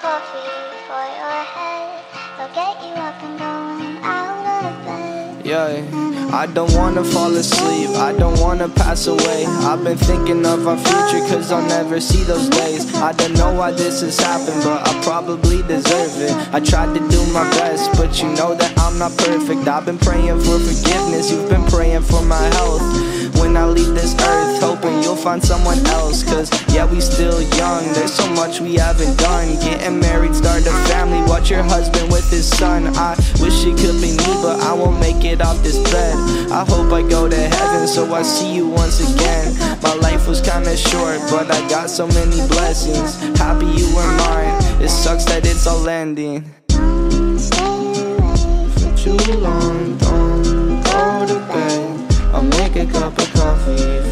coffee for your head. They'll get you up and going out of bed. Yeah, I don't wanna fall asleep, I don't wanna pass away. I've been thinking of our future, cause I'll never see those days. I don't know why this has happened, but I probably deserve it. I tried to do my best, but you know that I'm not perfect. I've been praying for forgiveness, you've been praying for my health. Find someone else. Cause yeah, we still young, there's so much we haven't done. Getting married, start a family, watch your husband with his son. I wish it could be me, but I won't make it off this bed. I hope I go to heaven, so I see you once again. My life was kinda short, but I got so many blessings. Happy you were mine, it sucks that it's all ending. For Too long, don't go to bed. I'll make a cup of coffee